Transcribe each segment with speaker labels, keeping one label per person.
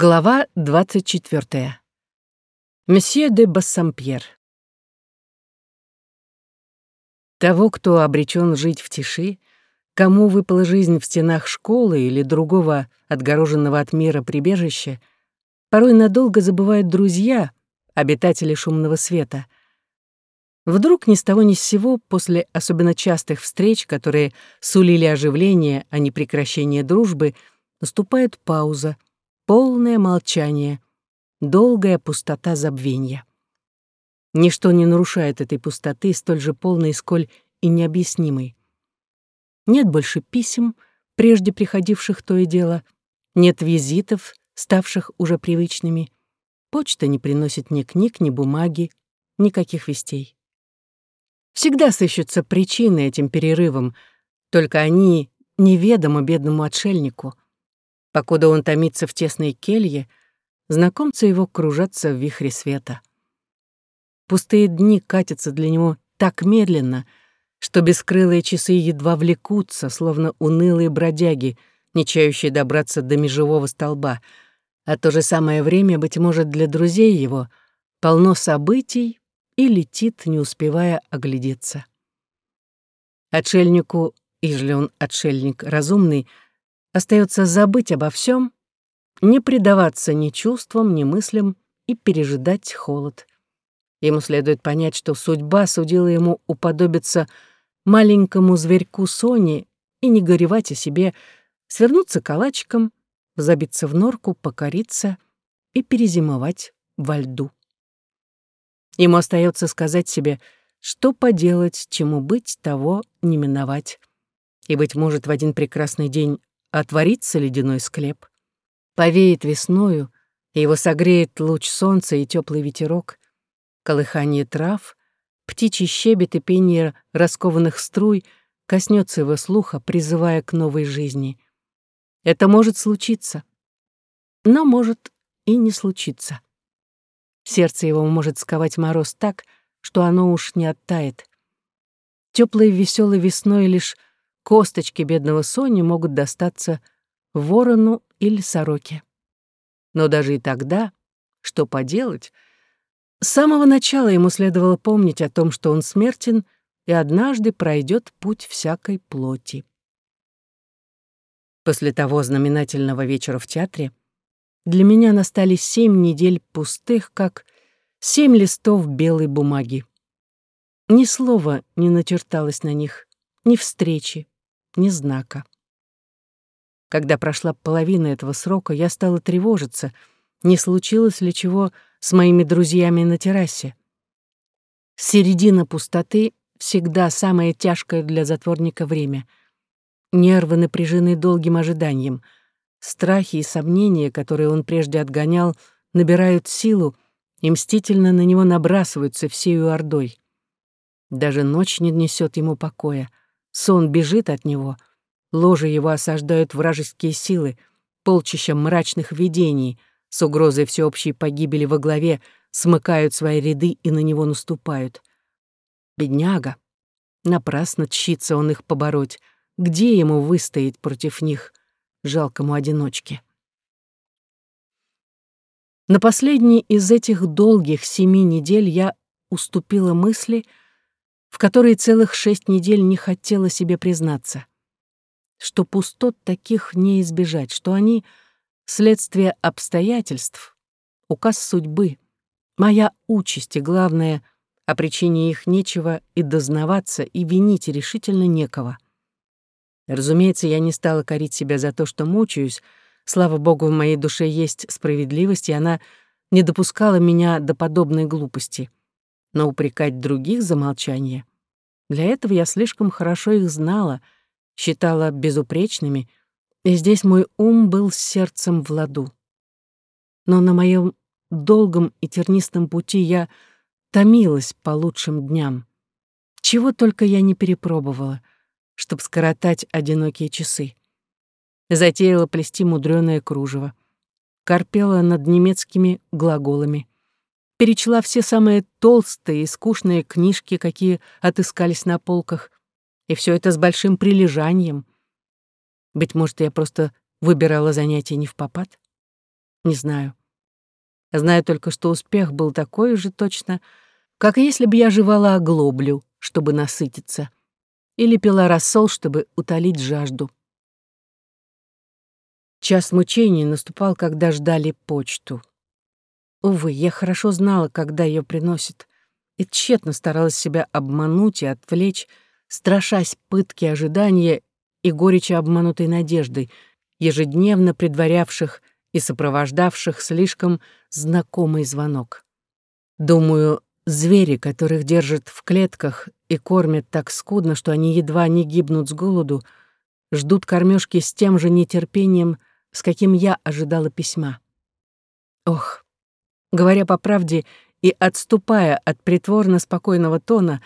Speaker 1: Глава 24. Месье де Бассампьер. Того, кто обречен жить в тиши, кому выпала жизнь в стенах школы или другого отгороженного от мира прибежища, порой надолго забывают друзья, обитатели шумного света. Вдруг ни с того ни с сего, после особенно частых встреч, которые сулили оживление, а не прекращение дружбы, наступает пауза — полное молчание, долгая пустота забвения. Ничто не нарушает этой пустоты, столь же полной, сколь и необъяснимой. Нет больше писем, прежде приходивших то и дело, нет визитов, ставших уже привычными. Почта не приносит ни книг, ни бумаги, никаких вестей. Всегда сыщутся причины этим перерывам, только они неведомы бедному отшельнику — Покуда он томится в тесной келье, знакомцы его кружатся в вихре света. Пустые дни катятся для него так медленно, что бескрылые часы едва влекутся, словно унылые бродяги, не чающие добраться до межевого столба, а то же самое время, быть может, для друзей его полно событий и летит, не успевая оглядеться. Отшельнику, ежели он отшельник разумный, Остается забыть обо всем, не предаваться ни чувствам, ни мыслям и пережидать холод. Ему следует понять, что судьба судила ему уподобиться маленькому зверьку Сони и не горевать о себе, свернуться калачиком, забиться в норку, покориться и перезимовать во льду. Ему остается сказать себе, что поделать, чему быть, того не миновать. И, быть может, в один прекрасный день отворится ледяной склеп, повеет весною, и его согреет луч солнца и теплый ветерок, колыхание трав, птичий щебет и пение раскованных струй коснется его слуха, призывая к новой жизни. Это может случиться, но может и не случиться. Сердце его может сковать мороз так, что оно уж не оттает. Теплой веселой весной лишь Косточки бедного Сони могут достаться ворону или сороке. Но даже и тогда, что поделать, с самого начала ему следовало помнить о том, что он смертен и однажды пройдет путь всякой плоти. После того знаменательного вечера в театре для меня настали семь недель пустых, как семь листов белой бумаги. Ни слова не начерталось на них, ни встречи, ни знака. Когда прошла половина этого срока, я стала тревожиться, не случилось ли чего с моими друзьями на террасе. Середина пустоты всегда самое тяжкое для затворника время. Нервы напряжены долгим ожиданием. Страхи и сомнения, которые он прежде отгонял, набирают силу и мстительно на него набрасываются всею ордой. Даже ночь не несет ему покоя. Сон бежит от него, ложе его осаждают вражеские силы, полчища мрачных видений, с угрозой всеобщей погибели во главе смыкают свои ряды и на него наступают. Бедняга. Напрасно тщится он их побороть. Где ему выстоять против них, жалкому одиночке? На последней из этих долгих семи недель я уступила мысли — в которые целых шесть недель не хотела себе признаться. Что пустот таких не избежать, что они — следствие обстоятельств, указ судьбы, моя участь и, главное, о причине их нечего и дознаваться, и винить решительно некого. Разумеется, я не стала корить себя за то, что мучаюсь. Слава богу, в моей душе есть справедливость, и она не допускала меня до подобной глупости — но упрекать других за молчание. Для этого я слишком хорошо их знала, считала безупречными, и здесь мой ум был сердцем в ладу. Но на моем долгом и тернистом пути я томилась по лучшим дням. Чего только я не перепробовала, чтобы скоротать одинокие часы. Затеяла плести мудрёное кружево, корпела над немецкими глаголами, перечла все самые толстые и скучные книжки, какие отыскались на полках, и все это с большим прилежанием. Быть может, я просто выбирала занятия не в попад? Не знаю. Знаю только, что успех был такой же точно, как если бы я жевала оглоблю, чтобы насытиться, или пила рассол, чтобы утолить жажду. Час мучений наступал, когда ждали почту. Увы, я хорошо знала, когда ее приносят, и тщетно старалась себя обмануть и отвлечь, страшась пытки ожидания и горечи обманутой надежды, ежедневно предварявших и сопровождавших слишком знакомый звонок. Думаю, звери, которых держат в клетках и кормят так скудно, что они едва не гибнут с голоду, ждут кормежки с тем же нетерпением, с каким я ожидала письма. Ох, говоря по правде и отступая от притворно спокойного тона,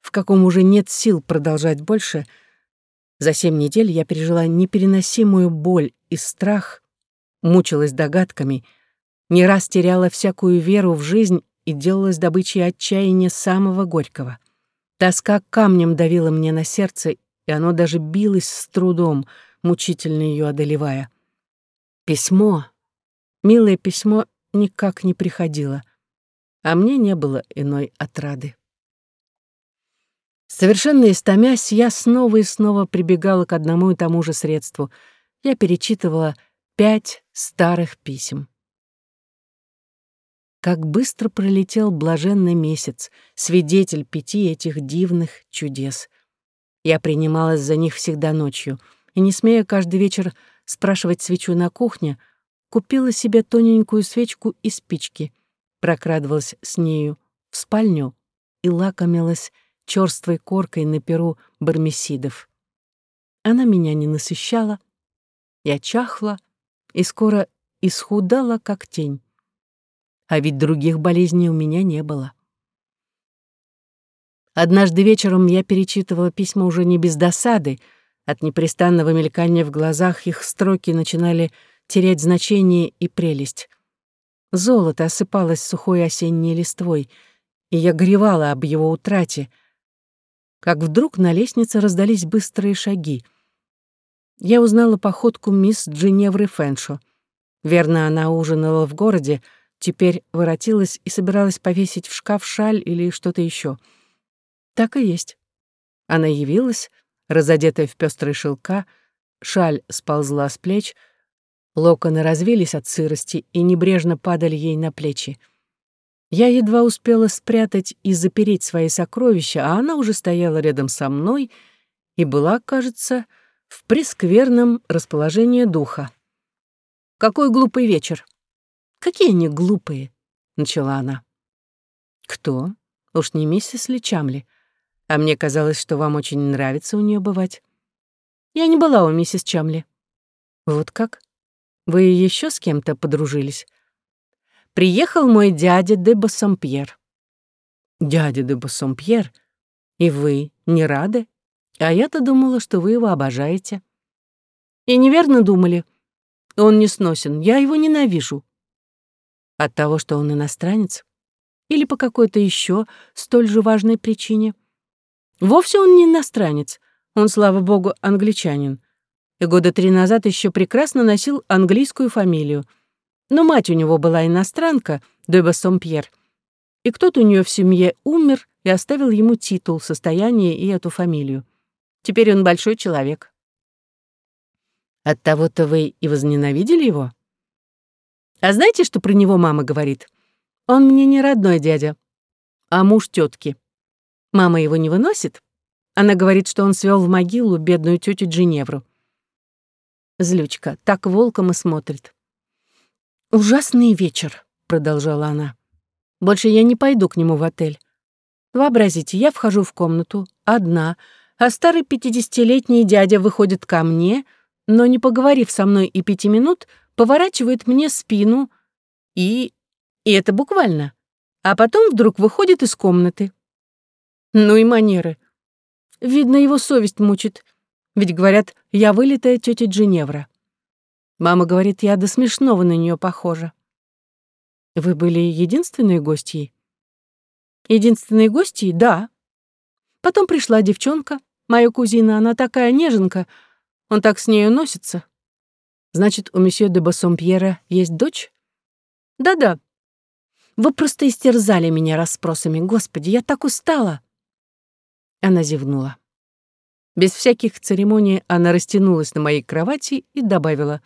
Speaker 1: в каком уже нет сил продолжать больше, за семь недель я пережила непереносимую боль и страх, мучилась догадками, не раз теряла всякую веру в жизнь и делалась добычей отчаяния самого горького. Тоска камнем давила мне на сердце, и оно даже билось с трудом, мучительно ее одолевая. Письмо, милое письмо, никак не приходило, а мне не было иной отрады. Совершенно истомясь, я снова и снова прибегала к одному и тому же средству. Я перечитывала пять старых писем. Как быстро пролетел блаженный месяц, свидетель пяти этих дивных чудес. Я принималась за них всегда ночью, и, не смея каждый вечер спрашивать свечу на кухне, купила себе тоненькую свечку и спички, прокрадывалась с нею в спальню и лакомилась черствой коркой на перу бармесидов. Она меня не насыщала, я чахла и скоро исхудала, как тень. А ведь других болезней у меня не было. Однажды вечером я перечитывала письма уже не без досады, от непрестанного мелькания в глазах их строки начинали терять значение и прелесть. Золото осыпалось сухой осенней листвой, и я горевала об его утрате, как вдруг на лестнице раздались быстрые шаги. Я узнала походку мисс Джиневры Фэншо. Верно, она ужинала в городе, теперь воротилась и собиралась повесить в шкаф шаль или что-то еще. Так и есть. Она явилась, разодетая в пестрые шелка, шаль сползла с плеч, локоны развились от сырости и небрежно падали ей на плечи. Я едва успела спрятать и запереть свои сокровища, а она уже стояла рядом со мной и была, кажется, в прескверном расположении духа. «Какой глупый вечер!» «Какие они глупые!» — начала она. «Кто? Уж не миссис Ли Чамли. А мне казалось, что вам очень нравится у нее бывать. Я не была у миссис Чамли. Вот как? Вы еще с кем-то подружились? Приехал мой дядя де Бассомпьер. Дядя де Бассомпьер? И вы не рады? А я-то думала, что вы его обожаете. И неверно думали. Он не сносен, я его ненавижу. От того, что он иностранец? Или по какой-то еще столь же важной причине? Вовсе он не иностранец. Он, слава богу, англичанин. И года три назад еще прекрасно носил английскую фамилию. Но мать у него была иностранка, Деба Сомпьер. И кто-то у нее в семье умер и оставил ему титул, состояние и эту фамилию. Теперь он большой человек. От того-то вы и возненавидели его? А знаете, что про него мама говорит? Он мне не родной дядя, а муж тетки. Мама его не выносит. Она говорит, что он свел в могилу бедную тетю Джиневру. Злючка так волком и смотрит. «Ужасный вечер», — продолжала она. «Больше я не пойду к нему в отель. Вообразите, я вхожу в комнату, одна, а старый пятидесятилетний дядя выходит ко мне, но, не поговорив со мной и пяти минут, поворачивает мне спину и... и это буквально. А потом вдруг выходит из комнаты. Ну и манеры. Видно, его совесть мучит. Ведь, говорят, я вылитая тетя Джиневра. Мама говорит, я до смешного на нее похожа. Вы были единственной гостьей? Единственной гостьей? Да. Потом пришла девчонка, моя кузина, она такая неженка, он так с нею носится. Значит, у месье де Бассомпьера есть дочь? Да-да. Вы просто истерзали меня расспросами. Господи, я так устала. Она зевнула. Без всяких церемоний она растянулась на моей кровати и добавила.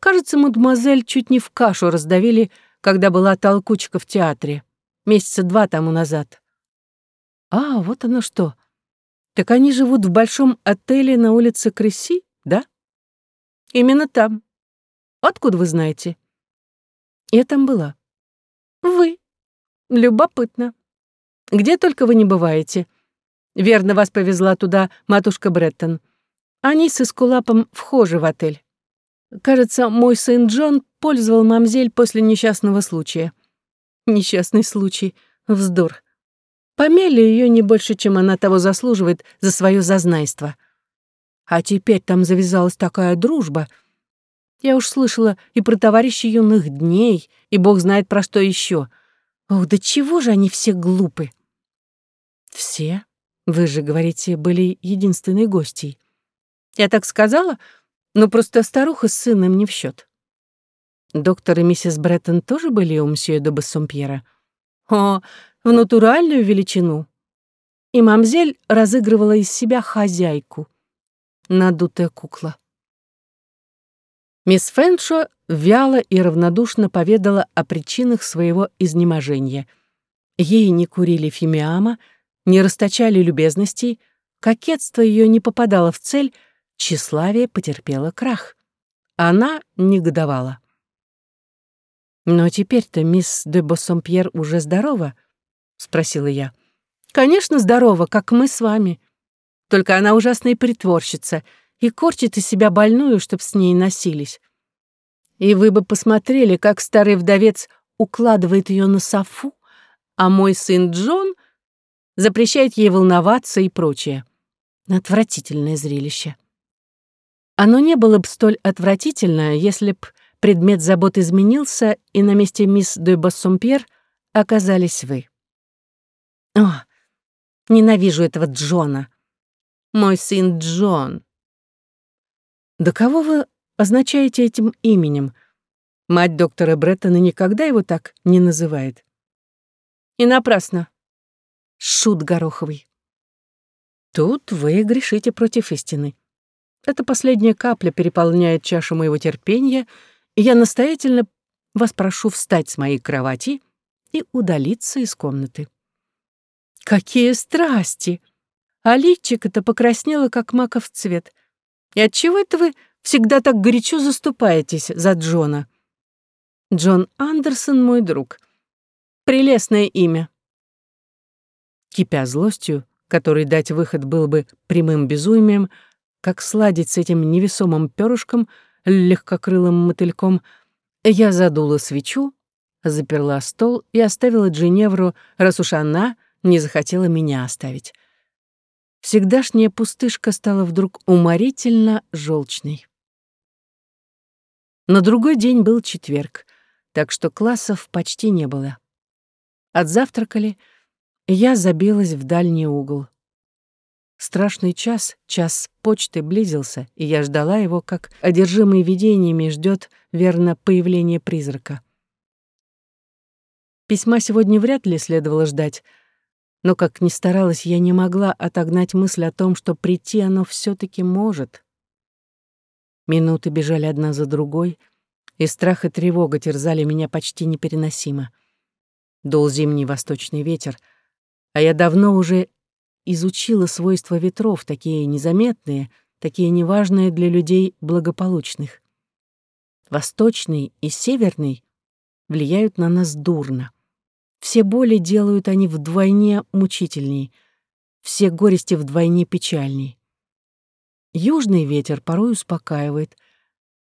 Speaker 1: «Кажется, мадемуазель чуть не в кашу раздавили, когда была толкучка в театре. Месяца два тому назад». «А, вот оно что. Так они живут в большом отеле на улице Крыси, да?» «Именно там. Откуда вы знаете?» «Я там была». «Вы? Любопытно. Где только вы не бываете». Верно, вас повезла туда матушка Бреттон. Они с Эскулапом вхожи в отель. Кажется, мой сын Джон пользовал мамзель после несчастного случая. Несчастный случай. Вздор. Помяли ее не больше, чем она того заслуживает за свое зазнайство. А теперь там завязалась такая дружба. Я уж слышала и про товарищей юных дней, и бог знает про что еще. Ох, да чего же они все глупы? Все? Вы же, говорите, были единственной гостьей. Я так сказала? Ну, просто старуха с сыном не в счет. Доктор и миссис Бреттон тоже были у мсье де Бассомпьера? О, в натуральную величину. И мамзель разыгрывала из себя хозяйку. Надутая кукла. Мисс Фэншо вяло и равнодушно поведала о причинах своего изнеможения. Ей не курили фимиама, не расточали любезностей, кокетство ее не попадало в цель, тщеславие потерпело крах. Она негодовала. «Но теперь-то мисс де Боссомпьер уже здорова?» — спросила я. «Конечно, здорова, как мы с вами. Только она ужасная притворщица и корчит из себя больную, чтоб с ней носились. И вы бы посмотрели, как старый вдовец укладывает ее на софу, а мой сын Джон — запрещает ей волноваться и прочее. Отвратительное зрелище. Оно не было бы столь отвратительное, если б предмет забот изменился, и на месте мисс де Боссомпьер оказались вы. О, ненавижу этого Джона. Мой сын Джон. Да кого вы означаете этим именем? Мать доктора Бреттона никогда его так не называет. И напрасно. Шут Гороховый. Тут вы грешите против истины. Эта последняя капля переполняет чашу моего терпения, и я настоятельно вас прошу встать с моей кровати и удалиться из комнаты. Какие страсти! А личико-то покраснело, как маков цвет. И отчего это вы всегда так горячо заступаетесь за Джона? Джон Андерсон мой друг. Прелестное имя кипя злостью, которой дать выход было бы прямым безумием, как сладить с этим невесомым перышком, легкокрылым мотыльком, я задула свечу, заперла стол и оставила Джиневру, раз уж она не захотела меня оставить. Всегдашняя пустышка стала вдруг уморительно желчной. На другой день был четверг, так что классов почти не было. Отзавтракали — я забилась в дальний угол. Страшный час, час почты близился, и я ждала его, как одержимый видениями ждет верно появление призрака. Письма сегодня вряд ли следовало ждать, но как ни старалась, я не могла отогнать мысль о том, что прийти оно все таки может. Минуты бежали одна за другой, и страх и тревога терзали меня почти непереносимо. Дул зимний восточный ветер — а я давно уже изучила свойства ветров, такие незаметные, такие неважные для людей благополучных. Восточный и северный влияют на нас дурно. Все боли делают они вдвойне мучительней, все горести вдвойне печальней. Южный ветер порой успокаивает,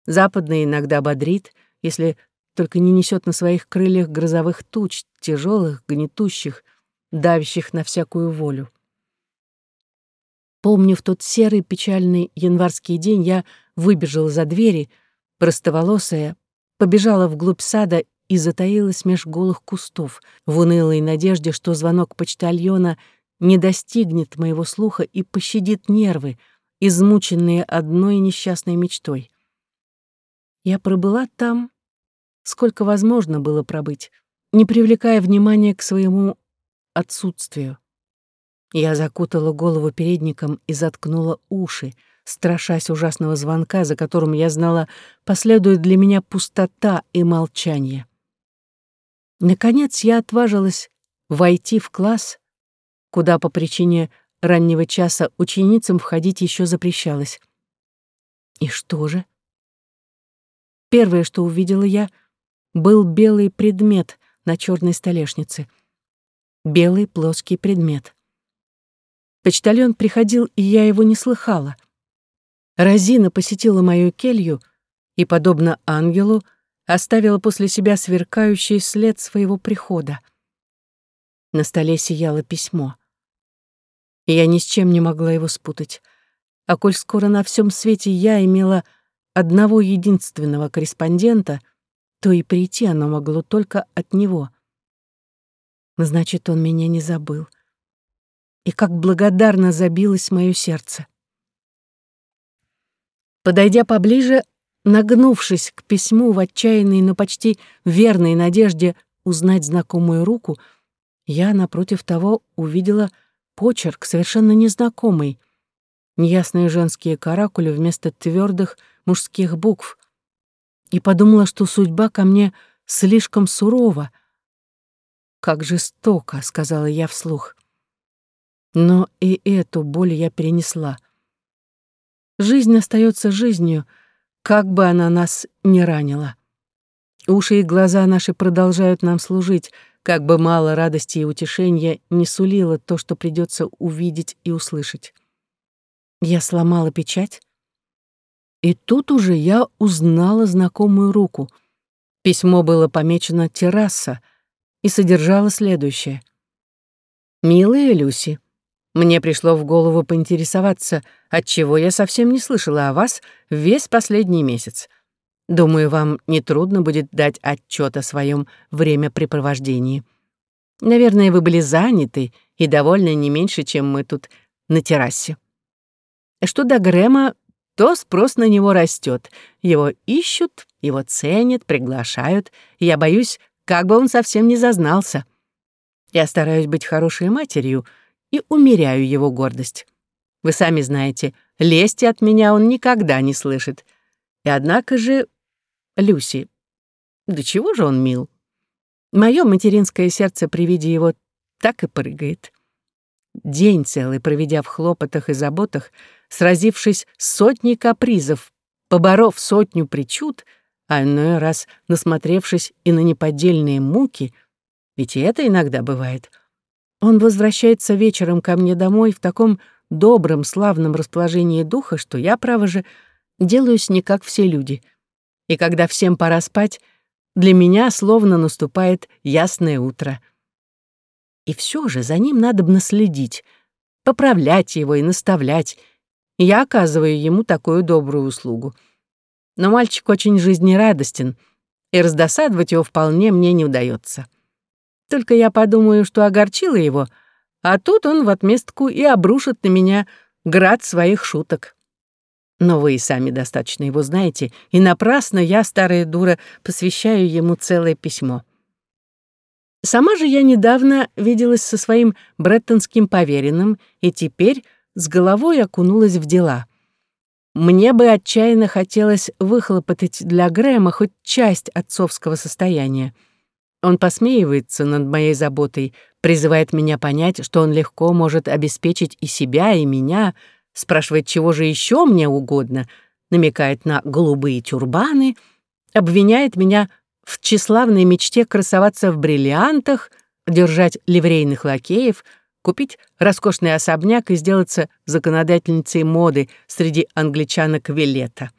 Speaker 1: западный иногда бодрит, если только не несет на своих крыльях грозовых туч, тяжелых, гнетущих, давящих на всякую волю. Помню, в тот серый печальный январский день я выбежала за двери, простоволосая, побежала вглубь сада и затаилась меж голых кустов, в унылой надежде, что звонок почтальона не достигнет моего слуха и пощадит нервы, измученные одной несчастной мечтой. Я пробыла там сколько возможно было пробыть, не привлекая внимания к своему отсутствию. Я закутала голову передником и заткнула уши, страшась ужасного звонка, за которым я знала, последует для меня пустота и молчание. Наконец я отважилась войти в класс, куда по причине раннего часа ученицам входить еще запрещалось. И что же? Первое, что увидела я, был белый предмет на черной столешнице. Белый плоский предмет. Почтальон приходил, и я его не слыхала. Розина посетила мою келью и, подобно ангелу, оставила после себя сверкающий след своего прихода. На столе сияло письмо. И я ни с чем не могла его спутать. А коль скоро на всем свете я имела одного единственного корреспондента, то и прийти оно могло только от него. Значит, он меня не забыл. И как благодарно забилось мое сердце. Подойдя поближе, нагнувшись к письму в отчаянной, но почти верной надежде узнать знакомую руку, я, напротив того, увидела почерк совершенно незнакомый, неясные женские каракули вместо твердых мужских букв, и подумала, что судьба ко мне слишком сурова. «Как жестоко», — сказала я вслух. Но и эту боль я перенесла. Жизнь остается жизнью, как бы она нас ни ранила. Уши и глаза наши продолжают нам служить, как бы мало радости и утешения не сулило то, что придется увидеть и услышать. Я сломала печать, и тут уже я узнала знакомую руку. Письмо было помечено «Терраса» и содержало следующее. «Милая Люси, мне пришло в голову поинтересоваться, отчего я совсем не слышала о вас весь последний месяц. Думаю, вам нетрудно будет дать отчет о своем времяпрепровождении. Наверное, вы были заняты и довольны не меньше, чем мы тут на террасе. Что до Грэма, то спрос на него растет. Его ищут, его ценят, приглашают. Я боюсь, как бы он совсем не зазнался. Я стараюсь быть хорошей матерью — и умеряю его гордость. Вы сами знаете, лести от меня он никогда не слышит. И однако же, Люси, до чего же он мил? Мое материнское сердце при виде его так и прыгает. День целый проведя в хлопотах и заботах, сразившись с сотней капризов, поборов сотню причуд, а иной раз насмотревшись и на неподдельные муки, ведь и это иногда бывает — он возвращается вечером ко мне домой в таком добром, славном расположении духа, что я, право же, делаюсь не как все люди. И когда всем пора спать, для меня словно наступает ясное утро. И все же за ним надо бы наследить, поправлять его и наставлять. Я оказываю ему такую добрую услугу. Но мальчик очень жизнерадостен, и раздосадовать его вполне мне не удается. Только я подумаю, что огорчила его, а тут он в отместку и обрушит на меня град своих шуток. Но вы и сами достаточно его знаете, и напрасно я, старая дура, посвящаю ему целое письмо. Сама же я недавно виделась со своим бреттонским поверенным и теперь с головой окунулась в дела. Мне бы отчаянно хотелось выхлопотать для Грэма хоть часть отцовского состояния — он посмеивается над моей заботой, призывает меня понять, что он легко может обеспечить и себя, и меня, спрашивает, чего же еще мне угодно, намекает на голубые тюрбаны, обвиняет меня в тщеславной мечте красоваться в бриллиантах, держать ливрейных лакеев, купить роскошный особняк и сделаться законодательницей моды среди англичанок Вилета.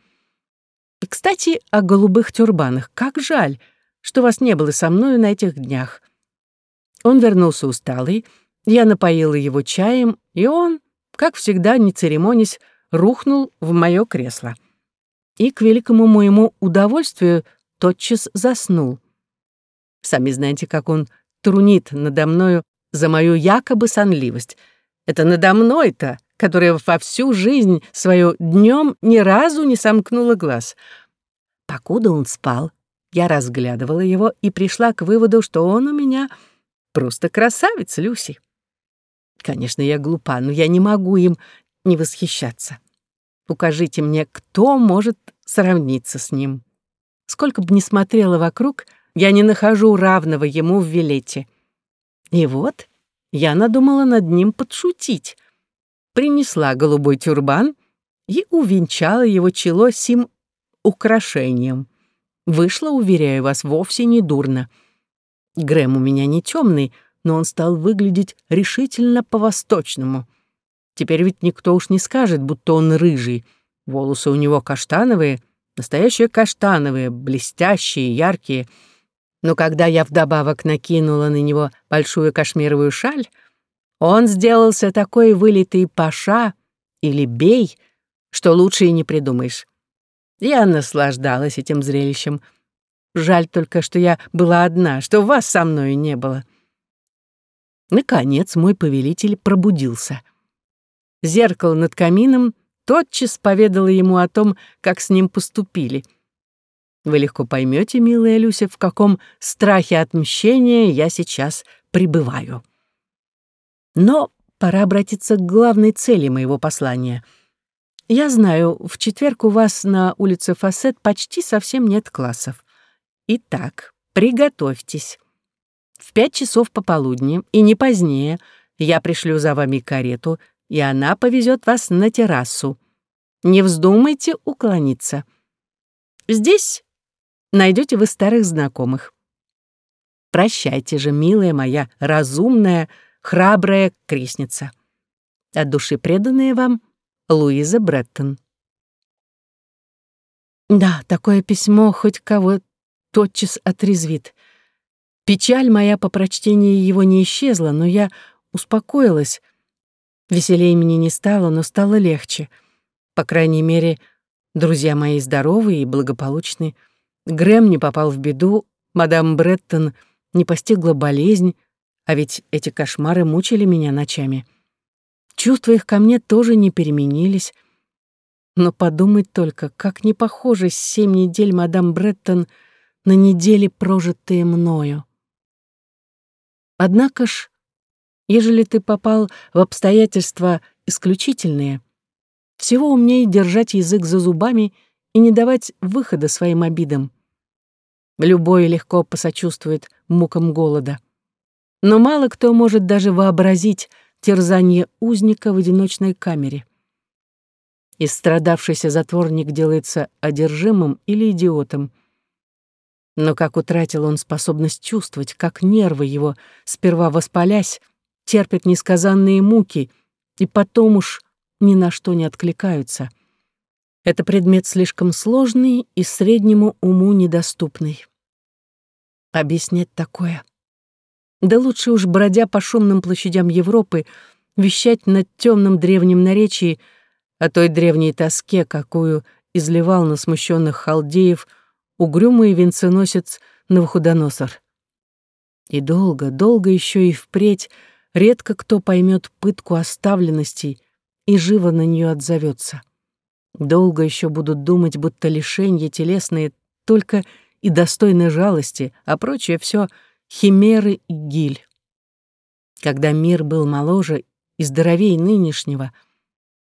Speaker 1: Кстати, о голубых тюрбанах. Как жаль, что вас не было со мною на этих днях. Он вернулся усталый, я напоила его чаем, и он, как всегда, не церемонясь, рухнул в мое кресло. И, к великому моему удовольствию, тотчас заснул. Сами знаете, как он трунит надо мною за мою якобы сонливость. Это надо мной-то, которая во всю жизнь свою днем ни разу не сомкнула глаз. Покуда он спал, Я разглядывала его и пришла к выводу, что он у меня просто красавец, Люси. Конечно, я глупа, но я не могу им не восхищаться. Укажите мне, кто может сравниться с ним. Сколько бы ни смотрела вокруг, я не нахожу равного ему в Вилете. И вот я надумала над ним подшутить. Принесла голубой тюрбан и увенчала его чело сим украшением. Вышло, уверяю вас, вовсе не дурно. Грэм у меня не темный, но он стал выглядеть решительно по-восточному. Теперь ведь никто уж не скажет, будто он рыжий. Волосы у него каштановые, настоящие каштановые, блестящие, яркие. Но когда я вдобавок накинула на него большую кашмировую шаль, он сделался такой вылитый паша или бей, что лучше и не придумаешь. Я наслаждалась этим зрелищем. Жаль только, что я была одна, что вас со мной не было. Наконец мой повелитель пробудился. Зеркало над камином тотчас поведало ему о том, как с ним поступили. Вы легко поймете, милая Люся, в каком страхе отмщения я сейчас пребываю. Но пора обратиться к главной цели моего послания. Я знаю, в четверг у вас на улице Фасет почти совсем нет классов. Итак, приготовьтесь. В пять часов пополудни и не позднее я пришлю за вами карету, и она повезет вас на террасу. Не вздумайте уклониться. Здесь найдете вы старых знакомых. Прощайте же, милая моя, разумная, храбрая крестница. От души преданная вам Луиза Бреттон. Да, такое письмо хоть кого тотчас отрезвит. Печаль моя по прочтении его не исчезла, но я успокоилась. Веселее мне не стало, но стало легче. По крайней мере, друзья мои здоровы и благополучны. Грэм не попал в беду, мадам Бреттон не постигла болезнь, а ведь эти кошмары мучили меня ночами. Чувства их ко мне тоже не переменились. Но подумать только, как не похожи семь недель мадам Бреттон на недели, прожитые мною. Однако ж, ежели ты попал в обстоятельства исключительные, всего умнее держать язык за зубами и не давать выхода своим обидам. Любой легко посочувствует мукам голода. Но мало кто может даже вообразить терзание узника в одиночной камере. Истрадавшийся затворник делается одержимым или идиотом — но как утратил он способность чувствовать, как нервы его, сперва воспалясь, терпят несказанные муки и потом уж ни на что не откликаются. Это предмет слишком сложный и среднему уму недоступный. Объяснять такое. Да лучше уж, бродя по шумным площадям Европы, вещать на темном древнем наречии о той древней тоске, какую изливал на смущенных халдеев угрюмый венценосец Навуходоносор. И долго, долго еще и впредь редко кто поймет пытку оставленности и живо на нее отзовется. Долго еще будут думать, будто лишенья телесные только и достойны жалости, а прочее все химеры и гиль. Когда мир был моложе и здоровее нынешнего,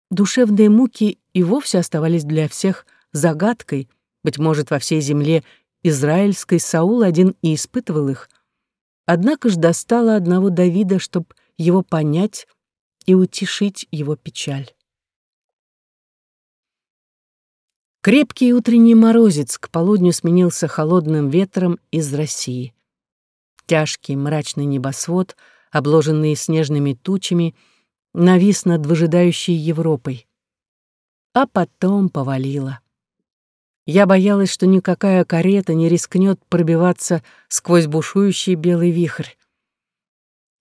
Speaker 1: душевные муки и вовсе оставались для всех загадкой, быть может, во всей земле израильской Саул один и испытывал их. Однако ж достало одного Давида, чтоб его понять и утешить его печаль. Крепкий утренний морозец к полудню сменился холодным ветром из России. Тяжкий мрачный небосвод, обложенный снежными тучами, навис над выжидающей Европой. А потом повалило. Я боялась, что никакая карета не рискнет пробиваться сквозь бушующий белый вихрь.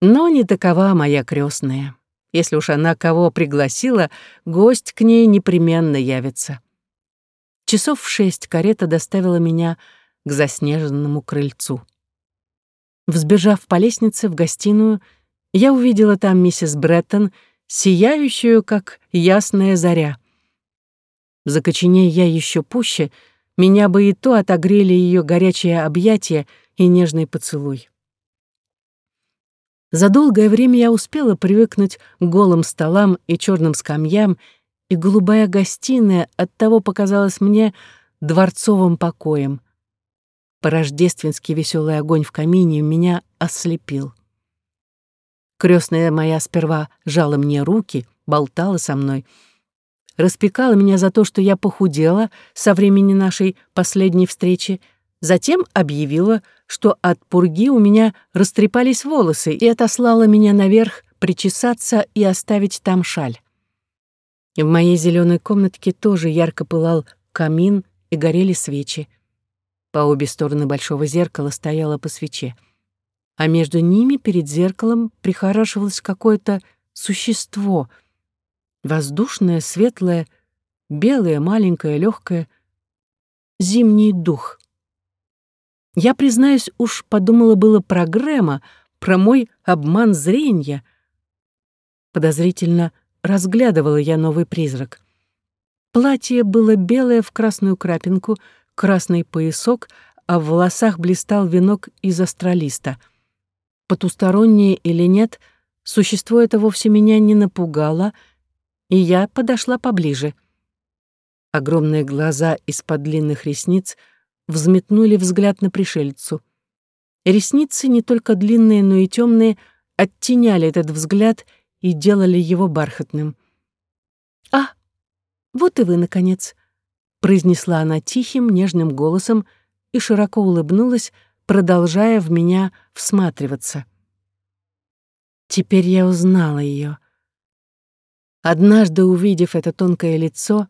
Speaker 1: Но не такова моя крестная. Если уж она кого пригласила, гость к ней непременно явится. Часов в шесть карета доставила меня к заснеженному крыльцу. Взбежав по лестнице в гостиную, я увидела там миссис Бреттон, сияющую, как ясная заря. Закоченея я еще пуще, меня бы и то отогрели ее горячее объятие и нежный поцелуй. За долгое время я успела привыкнуть к голым столам и черным скамьям, и голубая гостиная оттого показалась мне дворцовым покоем. Порождественский веселый огонь в камине меня ослепил. Крестная моя сперва жала мне руки, болтала со мной, распекала меня за то, что я похудела со времени нашей последней встречи, затем объявила, что от пурги у меня растрепались волосы и отослала меня наверх причесаться и оставить там шаль. В моей зеленой комнатке тоже ярко пылал камин и горели свечи. По обе стороны большого зеркала стояло по свече, а между ними перед зеркалом прихорашивалось какое-то существо, воздушное, светлое, белое, маленькое, легкое, зимний дух — я, признаюсь, уж подумала было про Грэма, про мой обман зрения. Подозрительно разглядывала я новый призрак. Платье было белое в красную крапинку, красный поясок, а в волосах блистал венок из астралиста. Потустороннее или нет, существо это вовсе меня не напугало, и я подошла поближе. Огромные глаза из-под длинных ресниц — взметнули взгляд на пришельцу. Ресницы, не только длинные, но и темные, оттеняли этот взгляд и делали его бархатным. «А, вот и вы, наконец», — произнесла она тихим, нежным голосом и широко улыбнулась, продолжая в меня всматриваться. Теперь я узнала ее. Однажды увидев это тонкое лицо,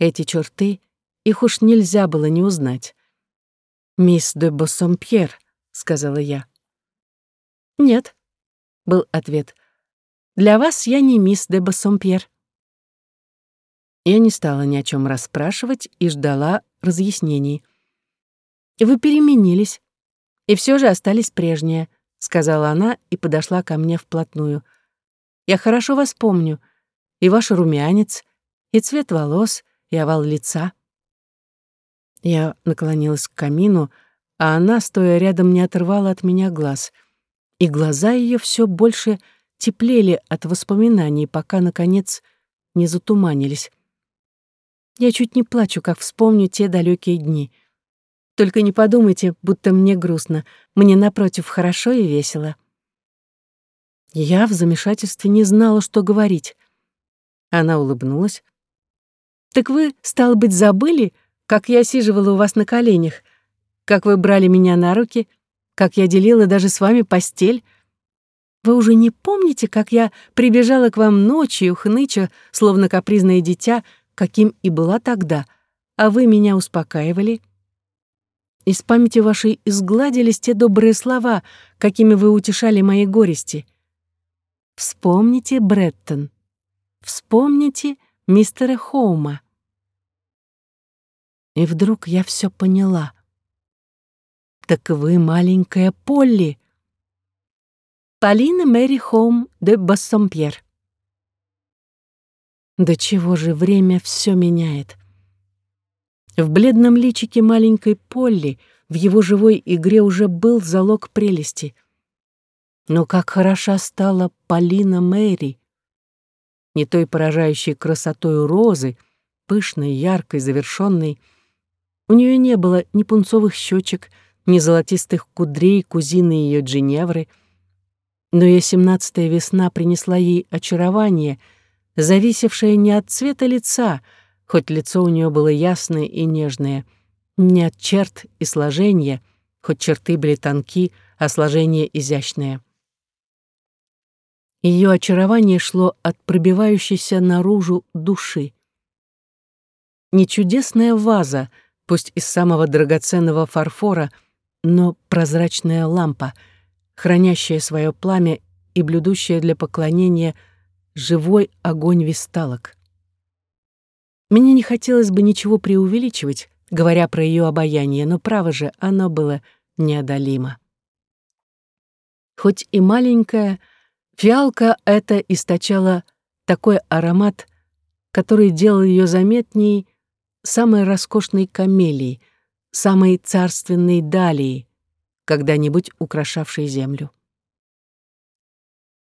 Speaker 1: эти черты, их уж нельзя было не узнать. «Мисс де Боссомпьер», — сказала я. «Нет», — был ответ. «Для вас я не мисс де Боссомпьер». Я не стала ни о чем расспрашивать и ждала разъяснений. «Вы переменились, и все же остались прежние», — сказала она и подошла ко мне вплотную. «Я хорошо вас помню, и ваш румянец, и цвет волос, и овал лица». Я наклонилась к камину, а она, стоя рядом, не отрывала от меня глаз. И глаза ее все больше теплели от воспоминаний, пока, наконец, не затуманились. Я чуть не плачу, как вспомню те далекие дни. Только не подумайте, будто мне грустно. Мне, напротив, хорошо и весело. Я в замешательстве не знала, что говорить. Она улыбнулась. «Так вы, стало быть, забыли, как я сиживала у вас на коленях, как вы брали меня на руки, как я делила даже с вами постель. Вы уже не помните, как я прибежала к вам ночью, хныча, словно капризное дитя, каким и была тогда, а вы меня успокаивали? Из памяти вашей изгладились те добрые слова, какими вы утешали мои горести. Вспомните Бреттон. Вспомните мистера Хоума. И вдруг я все поняла. «Так вы маленькая Полли!» Полина Мэри Хоум де Бассомпьер. Да чего же время все меняет. В бледном личике маленькой Полли в его живой игре уже был залог прелести. Но как хороша стала Полина Мэри! Не той поражающей красотой розы, пышной, яркой, завершенной, у нее не было ни пунцовых щечек, ни золотистых кудрей кузины ее Джиневры, но ее семнадцатая весна принесла ей очарование, зависевшее не от цвета лица, хоть лицо у нее было ясное и нежное, не от черт и сложения, хоть черты были тонки, а сложение изящное. Ее очарование шло от пробивающейся наружу души. Не чудесная ваза — пусть из самого драгоценного фарфора, но прозрачная лампа, хранящая свое пламя и блюдущая для поклонения живой огонь висталок. Мне не хотелось бы ничего преувеличивать, говоря про ее обаяние, но право же, оно было неодолимо. Хоть и маленькая, фиалка эта источала такой аромат, который делал ее заметней самой роскошной камелии, самой царственной далии, когда-нибудь украшавшей землю.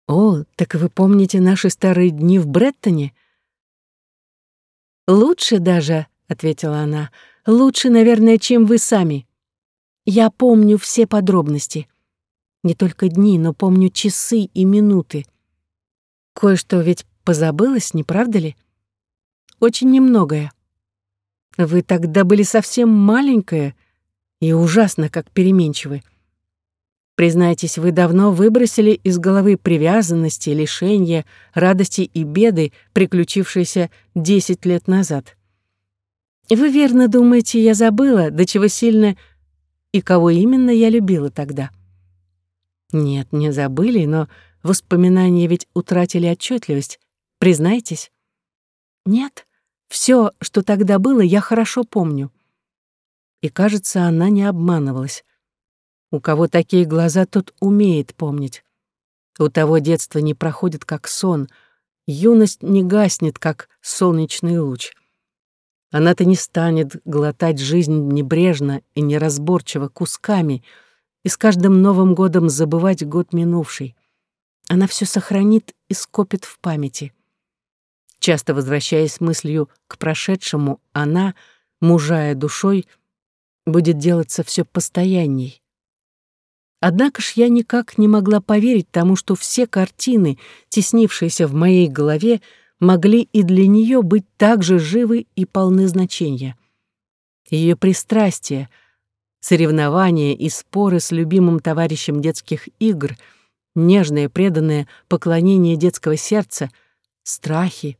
Speaker 1: «О, так вы помните наши старые дни в Бреттоне?» «Лучше даже», — ответила она, — «лучше, наверное, чем вы сами. Я помню все подробности. Не только дни, но помню часы и минуты. Кое-что ведь позабылось, не правда ли? Очень немногое. Вы тогда были совсем маленькая и ужасно как переменчивы. Признайтесь, вы давно выбросили из головы привязанности, лишения, радости и беды, приключившиеся десять лет назад. Вы верно думаете, я забыла, до чего сильно и кого именно я любила тогда. Нет, не забыли, но воспоминания ведь утратили отчетливость. Признайтесь. Нет, все, что тогда было, я хорошо помню. И, кажется, она не обманывалась. У кого такие глаза, тот умеет помнить. У того детство не проходит, как сон, юность не гаснет, как солнечный луч. Она-то не станет глотать жизнь небрежно и неразборчиво кусками и с каждым Новым годом забывать год минувший. Она все сохранит и скопит в памяти. Часто возвращаясь мыслью к прошедшему, она, мужая душой, будет делаться все постоянней. Однако ж я никак не могла поверить тому, что все картины, теснившиеся в моей голове, могли и для нее быть так же живы и полны значения. Ее пристрастия, соревнования и споры с любимым товарищем детских игр, нежное преданное поклонение детского сердца, страхи,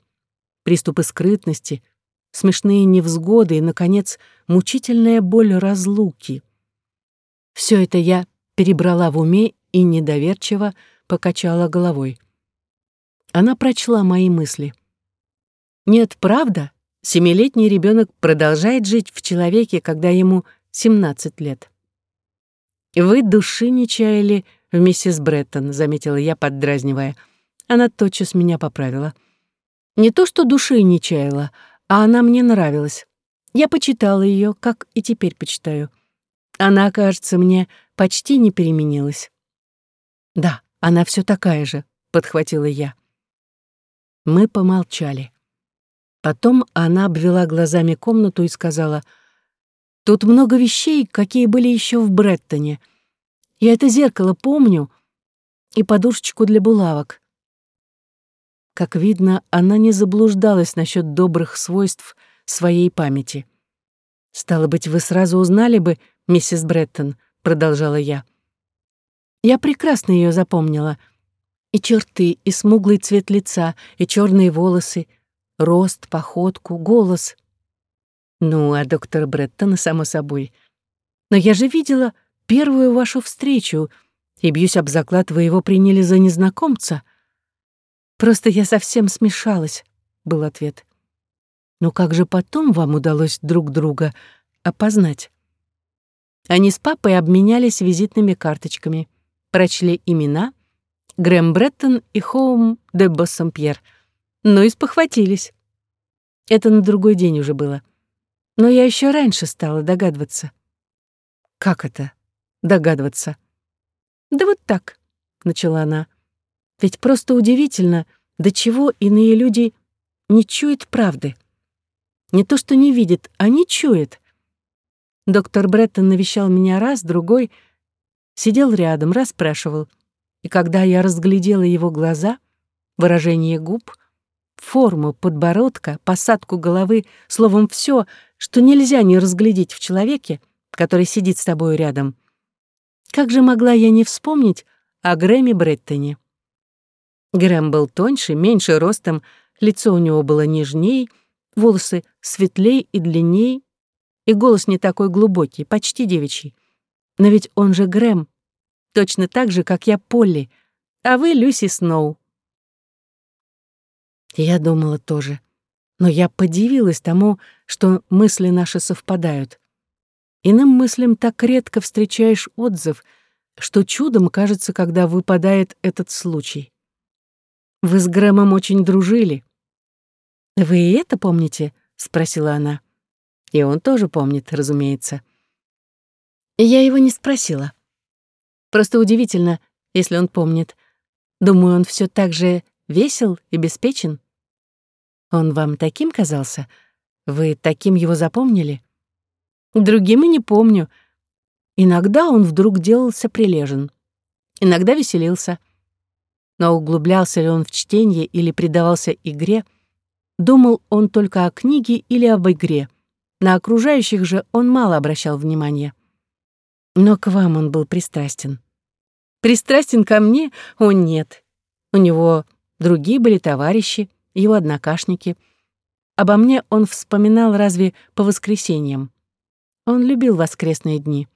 Speaker 1: приступы скрытности, смешные невзгоды и, наконец, мучительная боль разлуки. Все это я перебрала в уме и недоверчиво покачала головой. Она прочла мои мысли. Нет, правда, семилетний ребенок продолжает жить в человеке, когда ему 17 лет. «Вы души не чаяли в миссис Бреттон», — заметила я, поддразнивая. Она тотчас меня поправила. Не то, что души не чаяла, а она мне нравилась. Я почитала ее, как и теперь почитаю. Она, кажется, мне почти не переменилась. «Да, она все такая же», — подхватила я. Мы помолчали. Потом она обвела глазами комнату и сказала, «Тут много вещей, какие были еще в Бреттоне. Я это зеркало помню и подушечку для булавок». Как видно, она не заблуждалась насчет добрых свойств своей памяти. «Стало быть, вы сразу узнали бы миссис Бреттон», — продолжала я. Я прекрасно ее запомнила. И черты, и смуглый цвет лица, и черные волосы, рост, походку, голос. Ну, а доктор Бреттон, само собой. Но я же видела первую вашу встречу, и, бьюсь об заклад, вы его приняли за незнакомца. Просто я совсем смешалась, — был ответ. Но как же потом вам удалось друг друга опознать? Они с папой обменялись визитными карточками, прочли имена Грэм Бреттон и Хоум де Боссампьер, но и спохватились. Это на другой день уже было. Но я еще раньше стала догадываться. Как это? Догадываться? Да вот так, начала она. Ведь просто удивительно, до чего иные люди не чуют правды. Не то, что не видят, а не чуют. Доктор Бреттон навещал меня раз, другой, сидел рядом, расспрашивал. И когда я разглядела его глаза, выражение губ, форму подбородка, посадку головы, словом, все, что нельзя не разглядеть в человеке, который сидит с тобой рядом, как же могла я не вспомнить о Грэме Бреттоне? Грэм был тоньше, меньше ростом, лицо у него было нежней, волосы светлей и длинней, и голос не такой глубокий, почти девичий. Но ведь он же Грэм, точно так же, как я Полли, а вы Люси Сноу. Я думала тоже, но я подивилась тому, что мысли наши совпадают. Иным мыслям так редко встречаешь отзыв, что чудом кажется, когда выпадает этот случай. Вы с Грэмом очень дружили. «Вы и это помните?» — спросила она. И он тоже помнит, разумеется. Я его не спросила. Просто удивительно, если он помнит. Думаю, он все так же весел и беспечен. Он вам таким казался? Вы таким его запомнили? Другим и не помню. Иногда он вдруг делался прилежен. Иногда веселился. Но углублялся ли он в чтение или предавался игре, думал он только о книге или об игре. На окружающих же он мало обращал внимания. Но к вам он был пристрастен. Пристрастен ко мне? О, нет. У него другие были товарищи, его однокашники. Обо мне он вспоминал разве по воскресеньям. Он любил воскресные дни.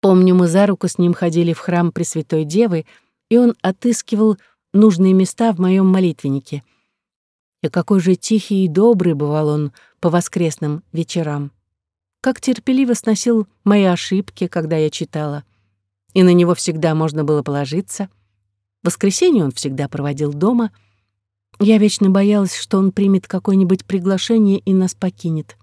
Speaker 1: Помню, мы за руку с ним ходили в храм Пресвятой Девы, и он отыскивал нужные места в моем молитвеннике. И какой же тихий и добрый бывал он по воскресным вечерам. Как терпеливо сносил мои ошибки, когда я читала. И на него всегда можно было положиться. Воскресенье он всегда проводил дома. Я вечно боялась, что он примет какое-нибудь приглашение и нас покинет.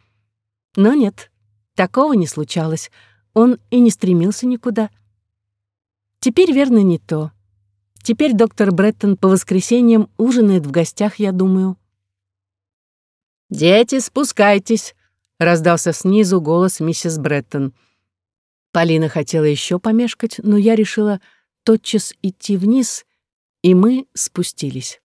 Speaker 1: Но нет, такого не случалось. Он и не стремился никуда. Теперь, верно, не то. Теперь доктор Бреттон по воскресеньям ужинает в гостях, я думаю. «Дети, спускайтесь!» — раздался снизу голос миссис Бреттон. Полина хотела еще помешкать, но я решила тотчас идти вниз, и мы спустились.